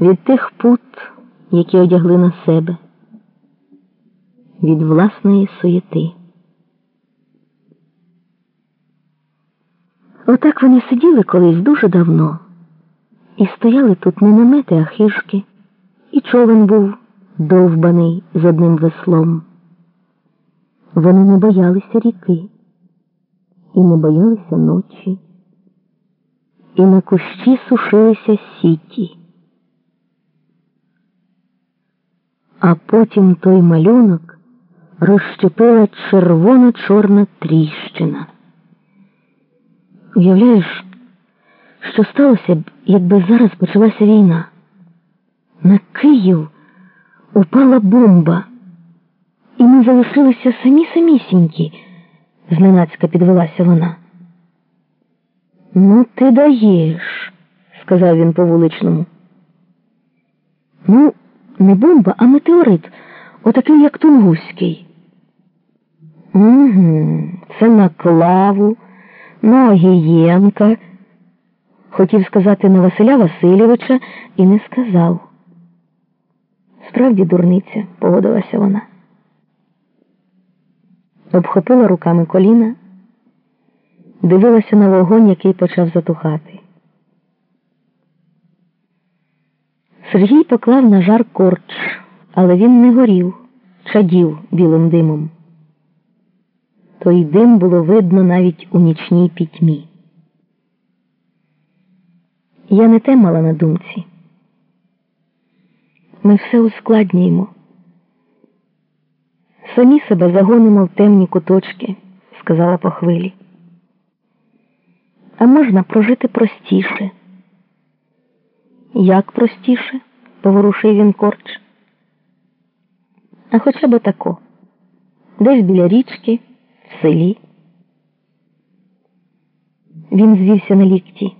від тих пут, які одягли на себе, від власної суєти. Отак вони сиділи колись дуже давно, і стояли тут не намети, а хижки, і човен був довбаний з одним веслом. Вони не боялися ріки, і не боялися ночі, і на кущі сушилися сіті. А потім той малюнок розщепила червоно-чорна тріщина. Уявляєш, що сталося б, якби зараз почалася війна? На Київ упала бомба, і ми залишилися самі самісінькі, зненацька підвелася вона. Ну, ти даєш, сказав він по вуличному. Ну, не бомба, а метеорит, отакий, як Тунгуський. Угу, Це на клаву, на Огієнка. Хотів сказати на Василя Васильовича і не сказав. Справді дурниця, погодилася вона. Обхопила руками коліна, дивилася на вогонь, який почав затухати. Сергій поклав на жар корч, але він не горів, чадів білим димом. Той дим було видно навіть у нічній пітьмі. Я не те мала на думці. Ми все ускладнюємо. Самі себе загонимо в темні куточки, сказала по хвилі. А можна прожити простіше. Як простіше? поворушив він корч. А хоча б тако, десь біля річки, в селі. Він звівся на лікті.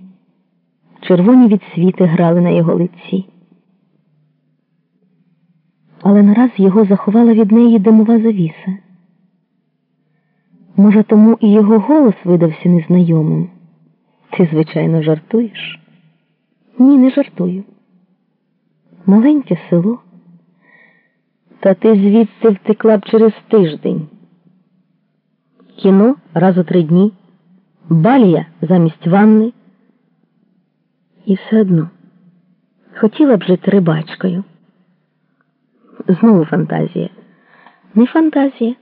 Червоні відсвіти грали на його лиці. Але нараз його заховала від неї димова завіса. Може, тому і його голос видався незнайомим. Ти, звичайно, жартуєш? Ні, не жартую. Маленьке село. Та ти звідси втекла б через тиждень. Кіно раз у три дні, балія замість ванни. І все одно хотіла б жити рибачкою. Знову фантазія. Не фантазія.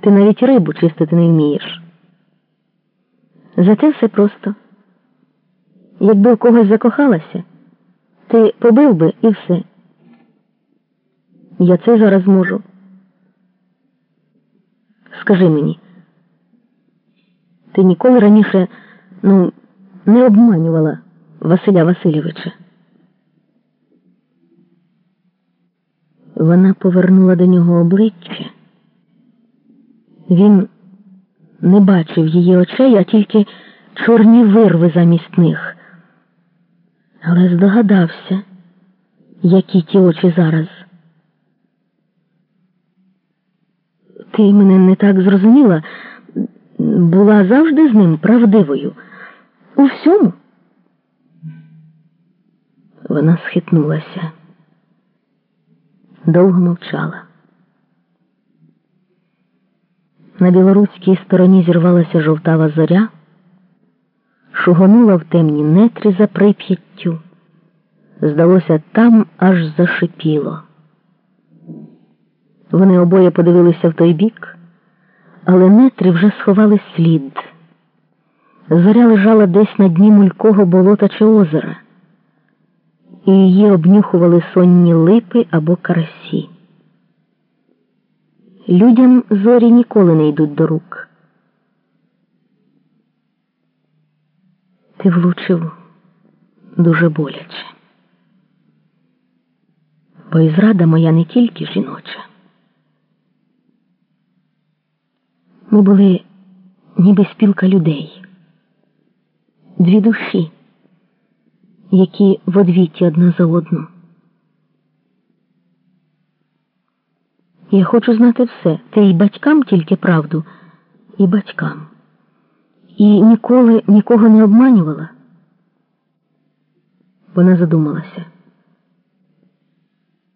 Ти навіть рибу чистити не вмієш. Зате все просто. Якби в когось закохалася, ти побив би і все. Я це зараз можу. Скажи мені, ти ніколи раніше ну, не обманювала Василя Васильовича? Вона повернула до нього обличчя. Він не бачив її очей, а тільки чорні вирви замість них. Але здогадався, які ті очі зараз. Ти мене не так зрозуміла, була завжди з ним правдивою. У всьому. Вона схитнулася. Довго мовчала. На білоруській стороні зірвалася жовтава зоря, шугонула в темні нетрі за прип'яттю. Здалося, там аж зашипіло. Вони обоє подивилися в той бік, але нетрі вже сховали слід. Зоря лежала десь на дні мулького болота чи озера, і її обнюхували сонні липи або карасі. Людям зорі ніколи не йдуть до рук. Ти влучив дуже боляче. Бо і зрада моя не тільки жіноча. Ми були ніби спілка людей, дві душі, які в одвіті одна за одну. Я хочу знати все. Ти і батькам тільки правду, і батькам. І ніколи нікого не обманювала. Вона задумалася.